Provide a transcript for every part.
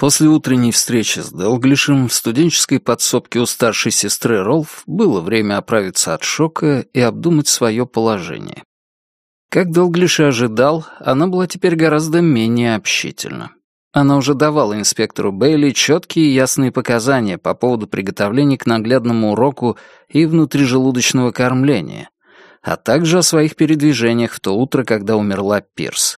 После утренней встречи с Делглишем в студенческой подсобке у старшей сестры Ролф было время оправиться от шока и обдумать свое положение. Как Делглиш и ожидал, она была теперь гораздо менее общительна. Она уже давала инспектору Бейли четкие и ясные показания по поводу приготовления к наглядному уроку и внутрижелудочного кормления, а также о своих передвижениях в то утро, когда умерла Пирс.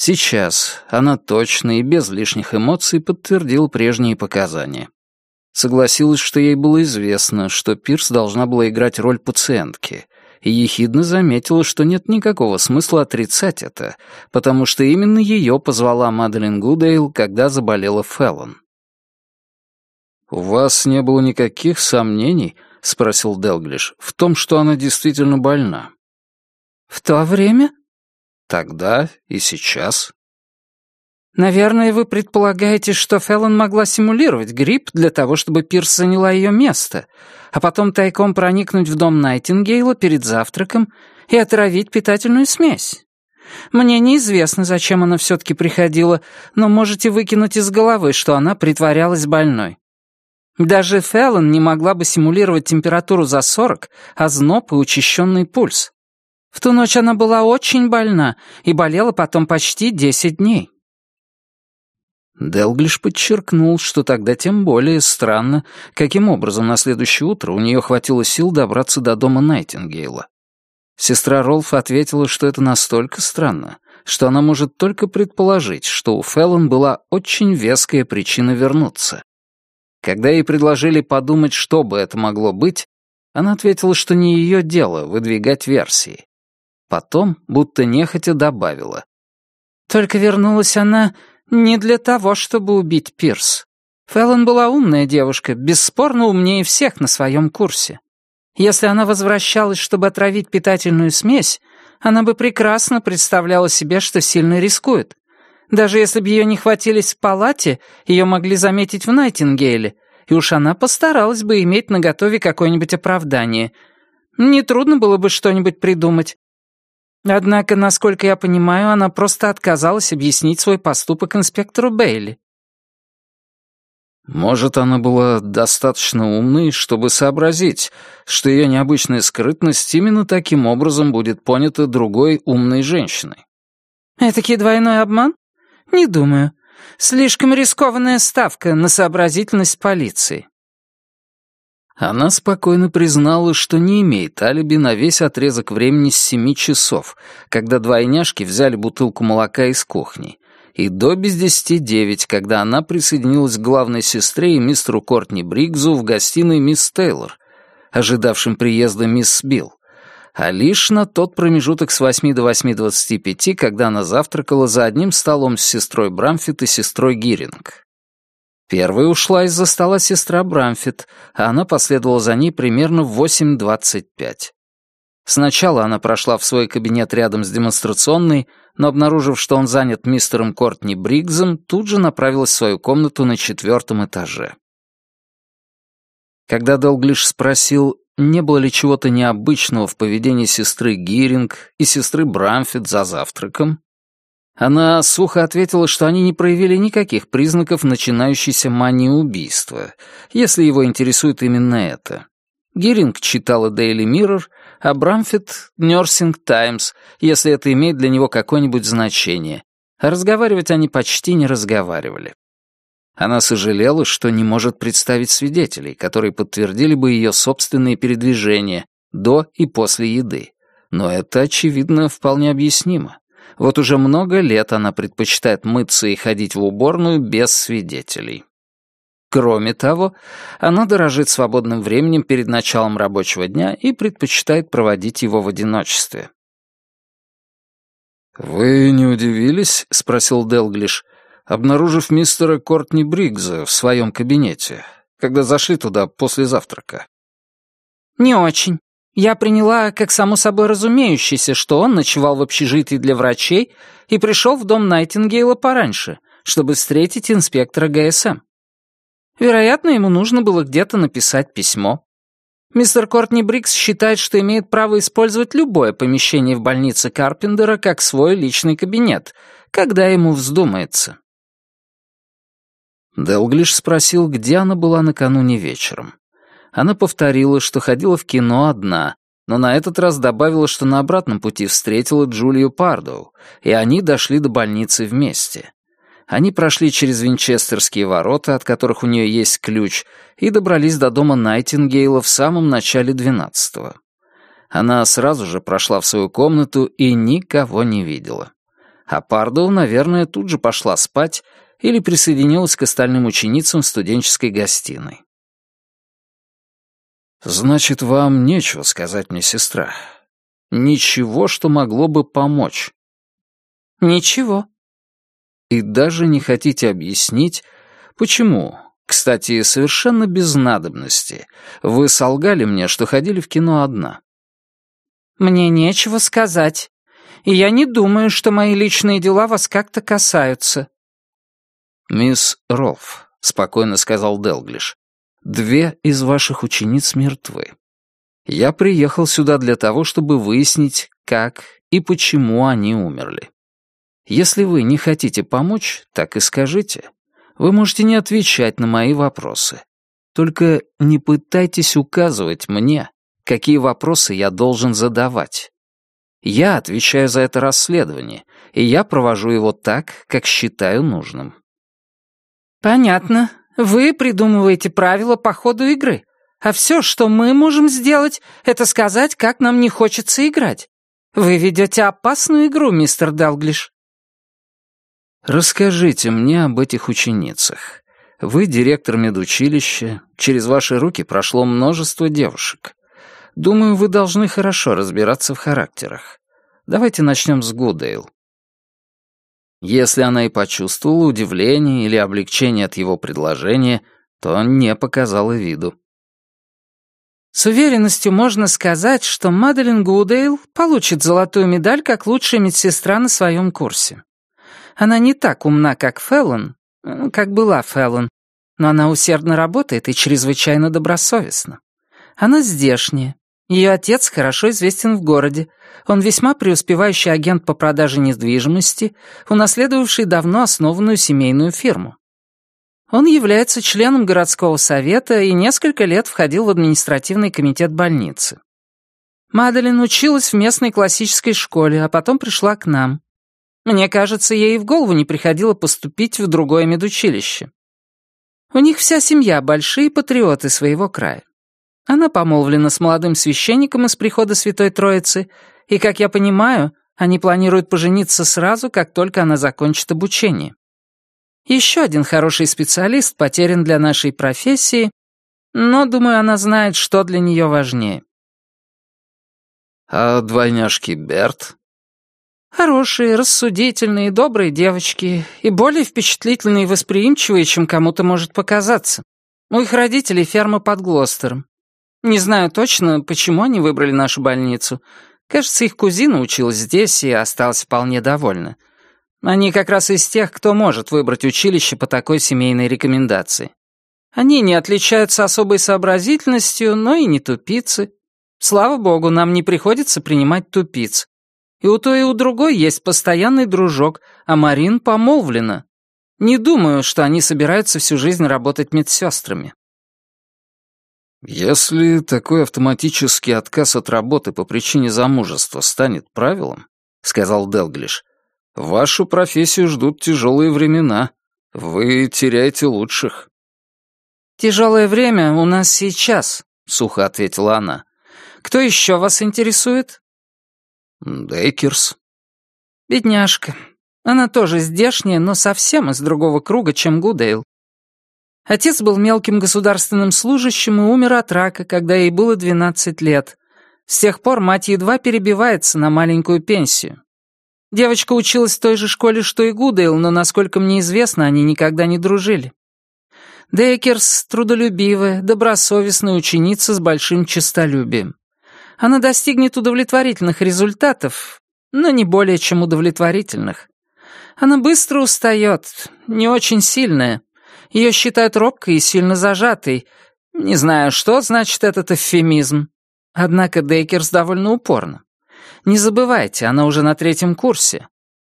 Сейчас она точно и без лишних эмоций подтвердила прежние показания. Согласилась, что ей было известно, что Пирс должна была играть роль пациентки, и ехидно заметила, что нет никакого смысла отрицать это, потому что именно ее позвала Маделин Гудейл, когда заболела Феллон. «У вас не было никаких сомнений?» — спросил Делглиш, — «в том, что она действительно больна». «В то время?» Тогда и сейчас. Наверное, вы предполагаете, что Феллон могла симулировать грипп для того, чтобы Пирс заняла ее место, а потом тайком проникнуть в дом Найтингейла перед завтраком и отравить питательную смесь. Мне неизвестно, зачем она все-таки приходила, но можете выкинуть из головы, что она притворялась больной. Даже Феллон не могла бы симулировать температуру за 40, а зноб и учащенный пульс. В ту ночь она была очень больна и болела потом почти десять дней. Делглиш подчеркнул, что тогда тем более странно, каким образом на следующее утро у нее хватило сил добраться до дома Найтингейла. Сестра Ролф ответила, что это настолько странно, что она может только предположить, что у Феллон была очень веская причина вернуться. Когда ей предложили подумать, что бы это могло быть, она ответила, что не ее дело выдвигать версии. Потом, будто нехотя, добавила. «Только вернулась она не для того, чтобы убить Пирс. Феллон была умная девушка, бесспорно умнее всех на своем курсе. Если она возвращалась, чтобы отравить питательную смесь, она бы прекрасно представляла себе, что сильно рискует. Даже если бы ее не хватились в палате, ее могли заметить в Найтингейле, и уж она постаралась бы иметь наготове какое-нибудь оправдание. Нетрудно было бы что-нибудь придумать. Однако, насколько я понимаю, она просто отказалась объяснить свой поступок инспектору Бейли. Может, она была достаточно умной, чтобы сообразить, что ее необычная скрытность именно таким образом будет понята другой умной женщиной. Этакий двойной обман? Не думаю. Слишком рискованная ставка на сообразительность полиции. Она спокойно признала, что не имеет алиби на весь отрезок времени с семи часов, когда двойняшки взяли бутылку молока из кухни, и до без десяти девять, когда она присоединилась к главной сестре и мистеру Кортни Бригзу в гостиной мисс Тейлор, ожидавшим приезда мисс Билл, а лишь на тот промежуток с восьми до восьми двадцати пяти, когда она завтракала за одним столом с сестрой Брамфит и сестрой Гиринг. Первой ушла из-за стола сестра Брамфит, а она последовала за ней примерно в 8.25. Сначала она прошла в свой кабинет рядом с демонстрационной, но, обнаружив, что он занят мистером Кортни Бригзом, тут же направилась в свою комнату на четвертом этаже. Когда Долглиш спросил, не было ли чего-то необычного в поведении сестры Гиринг и сестры Брамфит за завтраком, она сухо ответила, что они не проявили никаких признаков начинающейся мании убийства, если его интересует именно это. Гиринг читала Daily Mirror, а Брамфит — Nursing Times, если это имеет для него какое-нибудь значение. Разговаривать они почти не разговаривали. Она сожалела, что не может представить свидетелей, которые подтвердили бы ее собственные передвижения до и после еды. Но это, очевидно, вполне объяснимо. Вот уже много лет она предпочитает мыться и ходить в уборную без свидетелей. Кроме того, она дорожит свободным временем перед началом рабочего дня и предпочитает проводить его в одиночестве. «Вы не удивились?» — спросил Делглиш, обнаружив мистера Кортни Бригза в своем кабинете, когда зашли туда после завтрака. «Не очень. Я приняла как само собой разумеющееся, что он ночевал в общежитии для врачей и пришел в дом Найтингейла пораньше, чтобы встретить инспектора ГСМ. Вероятно, ему нужно было где-то написать письмо. Мистер Кортни Брикс считает, что имеет право использовать любое помещение в больнице Карпендера как свой личный кабинет, когда ему вздумается. Делглиш спросил, где она была накануне вечером. Она повторила, что ходила в кино одна, но на этот раз добавила, что на обратном пути встретила Джулию Пардоу, и они дошли до больницы вместе. Они прошли через Винчестерские ворота, от которых у нее есть ключ, и добрались до дома Найтингейла в самом начале двенадцатого. Она сразу же прошла в свою комнату и никого не видела. А Пардоу, наверное, тут же пошла спать или присоединилась к остальным ученицам студенческой гостиной. «Значит, вам нечего сказать мне, сестра. Ничего, что могло бы помочь». «Ничего», и даже не хотите объяснить, почему, кстати, совершенно без надобности, вы солгали мне, что ходили в кино одна. Мне нечего сказать, и я не думаю, что мои личные дела вас как-то касаются. Мисс Ролф, спокойно сказал Делглиш, две из ваших учениц мертвы. Я приехал сюда для того, чтобы выяснить, как и почему они умерли. Если вы не хотите помочь, так и скажите. Вы можете не отвечать на мои вопросы. Только не пытайтесь указывать мне, какие вопросы я должен задавать. Я отвечаю за это расследование, и я провожу его так, как считаю нужным. Понятно. Вы придумываете правила по ходу игры. А все, что мы можем сделать, это сказать, как нам не хочется играть. Вы ведете опасную игру, мистер Далглиш. Расскажите мне об этих ученицах. Вы директор медучилища, через ваши руки прошло множество девушек. Думаю, вы должны хорошо разбираться в характерах. Давайте начнем с Гудейл. Если она и почувствовала удивление или облегчение от его предложения, то не показала виду. С уверенностью можно сказать, что Маделин Гудейл получит золотую медаль как лучшая медсестра на своем курсе. Она не так умна, как Феллон, э, как была Феллон, но она усердно работает и чрезвычайно добросовестна. Она здешняя. Ее отец хорошо известен в городе. Он весьма преуспевающий агент по продаже недвижимости, унаследовавший давно основанную семейную фирму. Он является членом городского совета и несколько лет входил в административный комитет больницы. Маделин училась в местной классической школе, а потом пришла к нам. Мне кажется, ей в голову не приходило поступить в другое медучилище. У них вся семья большие патриоты своего края. Она помолвлена с молодым священником из прихода Святой Троицы, и, как я понимаю, они планируют пожениться сразу, как только она закончит обучение. Еще один хороший специалист потерян для нашей профессии, но, думаю, она знает, что для нее важнее. «А двойняшки Берт?» Хорошие, рассудительные, добрые девочки и более впечатлительные и восприимчивые, чем кому-то может показаться. У их родителей ферма под Глостером. Не знаю точно, почему они выбрали нашу больницу. Кажется, их кузина училась здесь и осталась вполне довольна. Они как раз из тех, кто может выбрать училище по такой семейной рекомендации. Они не отличаются особой сообразительностью, но и не тупицы. Слава богу, нам не приходится принимать тупиц. И у той, и у другой есть постоянный дружок, а Марин помолвлена. Не думаю, что они собираются всю жизнь работать медсестрами. Если такой автоматический отказ от работы по причине замужества станет правилом, сказал Делглиш, вашу профессию ждут тяжелые времена. Вы теряете лучших. Тяжелое время у нас сейчас, сухо ответила она. Кто еще вас интересует? Дейкерс. Бедняжка. Она тоже здешняя, но совсем из другого круга, чем Гудейл. Отец был мелким государственным служащим и умер от рака, когда ей было 12 лет. С тех пор мать едва перебивается на маленькую пенсию. Девочка училась в той же школе, что и Гудейл, но, насколько мне известно, они никогда не дружили. Дейкерс — трудолюбивая, добросовестная ученица с большим честолюбием она достигнет удовлетворительных результатов, но не более чем удовлетворительных. Она быстро устает, не очень сильная. Ее считают робкой и сильно зажатой. Не знаю, что значит этот эвфемизм. Однако Дейкерс довольно упорна. Не забывайте, она уже на третьем курсе.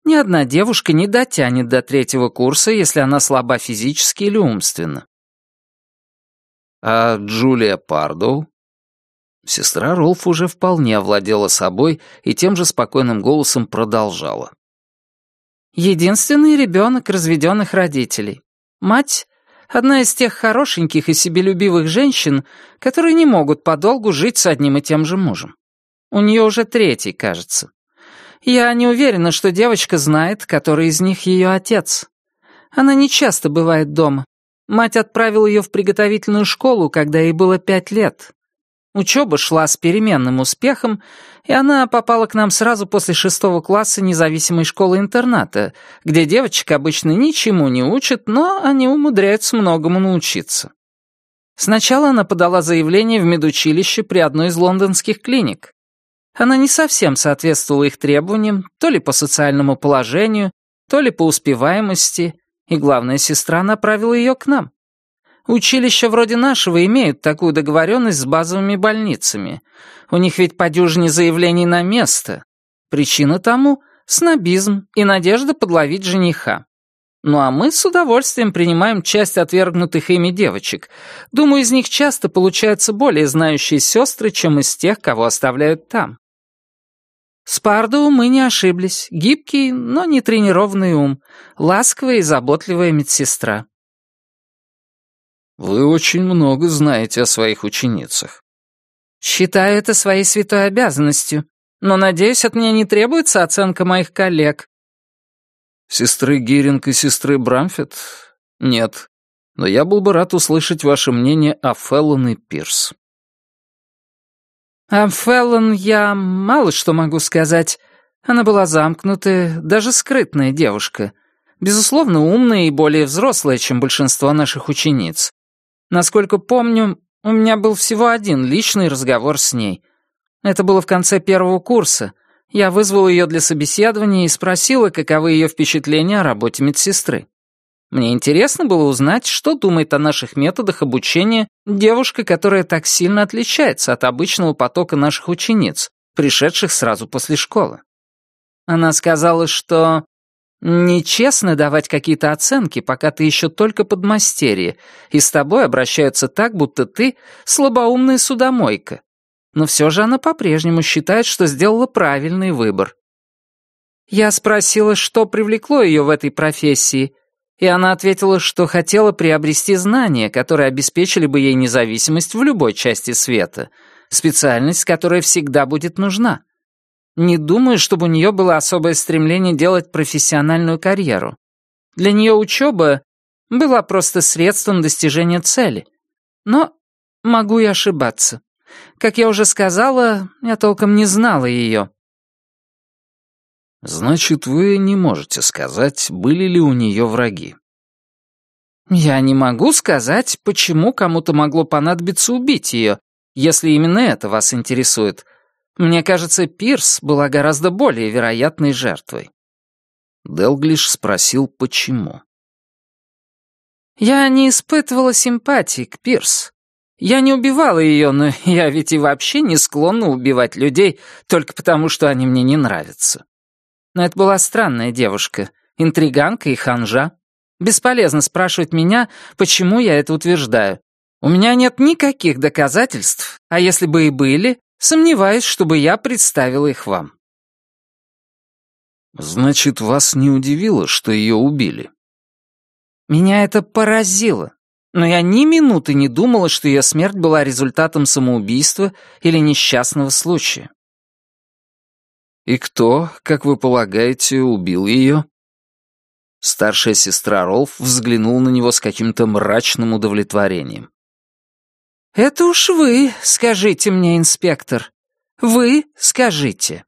Ни одна девушка не дотянет до третьего курса, если она слаба физически или умственно. А Джулия Пардоу? Сестра Ролф уже вполне овладела собой и тем же спокойным голосом продолжала. Единственный ребенок разведенных родителей. Мать — одна из тех хорошеньких и себелюбивых женщин, которые не могут подолгу жить с одним и тем же мужем. У нее уже третий, кажется. Я не уверена, что девочка знает, который из них ее отец. Она не часто бывает дома. Мать отправила ее в приготовительную школу, когда ей было пять лет. Учеба шла с переменным успехом, и она попала к нам сразу после шестого класса независимой школы-интерната, где девочек обычно ничему не учат, но они умудряются многому научиться. Сначала она подала заявление в медучилище при одной из лондонских клиник. Она не совсем соответствовала их требованиям, то ли по социальному положению, то ли по успеваемости, и главная сестра направила ее к нам. Училища вроде нашего имеют такую договоренность с базовыми больницами. У них ведь по дюжине заявлений на место. Причина тому — снобизм и надежда подловить жениха. Ну а мы с удовольствием принимаем часть отвергнутых ими девочек. Думаю, из них часто получаются более знающие сестры, чем из тех, кого оставляют там. С Пардоу мы не ошиблись. Гибкий, но не тренированный ум. Ласковая и заботливая медсестра. Вы очень много знаете о своих ученицах. Считаю это своей святой обязанностью. Но, надеюсь, от меня не требуется оценка моих коллег. Сестры Гиринг и сестры Брамфет? Нет. Но я был бы рад услышать ваше мнение о Феллон и Пирс. О Феллон я мало что могу сказать. Она была замкнутая, даже скрытная девушка. Безусловно, умная и более взрослая, чем большинство наших учениц. Насколько помню, у меня был всего один личный разговор с ней. Это было в конце первого курса. Я вызвал ее для собеседования и спросила, каковы ее впечатления о работе медсестры. Мне интересно было узнать, что думает о наших методах обучения девушка, которая так сильно отличается от обычного потока наших учениц, пришедших сразу после школы. Она сказала, что нечестно давать какие-то оценки, пока ты еще только подмастерье, и с тобой обращаются так, будто ты слабоумная судомойка. Но все же она по-прежнему считает, что сделала правильный выбор. Я спросила, что привлекло ее в этой профессии, и она ответила, что хотела приобрести знания, которые обеспечили бы ей независимость в любой части света, специальность, которая всегда будет нужна. Не думаю, чтобы у нее было особое стремление делать профессиональную карьеру. Для нее учеба была просто средством достижения цели. Но могу и ошибаться. Как я уже сказала, я толком не знала ее. Значит, вы не можете сказать, были ли у нее враги? Я не могу сказать, почему кому-то могло понадобиться убить ее, если именно это вас интересует. Мне кажется, Пирс была гораздо более вероятной жертвой. Делглиш спросил, почему. Я не испытывала симпатии к Пирс. Я не убивала ее, но я ведь и вообще не склонна убивать людей только потому, что они мне не нравятся. Но это была странная девушка, интриганка и ханжа. Бесполезно спрашивать меня, почему я это утверждаю. У меня нет никаких доказательств, а если бы и были, сомневаюсь, чтобы я представила их вам. Значит, вас не удивило, что ее убили? Меня это поразило, но я ни минуты не думала, что ее смерть была результатом самоубийства или несчастного случая. «И кто, как вы полагаете, убил ее?» Старшая сестра Ролф взглянула на него с каким-то мрачным удовлетворением. «Это уж вы скажите мне, инспектор. Вы скажите».